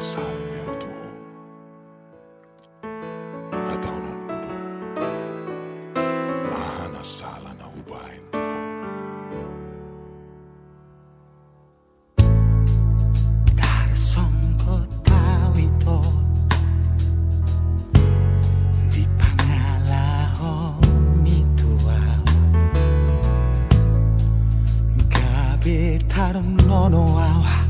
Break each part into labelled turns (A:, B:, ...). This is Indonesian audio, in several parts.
A: salve ao ya teu Ataonon mudo Mahana sala na hubain Dar
B: songko tau ito Di pangalahon mituaw Gabi
C: tarun nono awa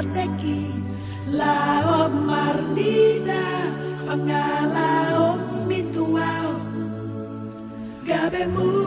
C: ateki lao marnida pangala om mituao gabe mu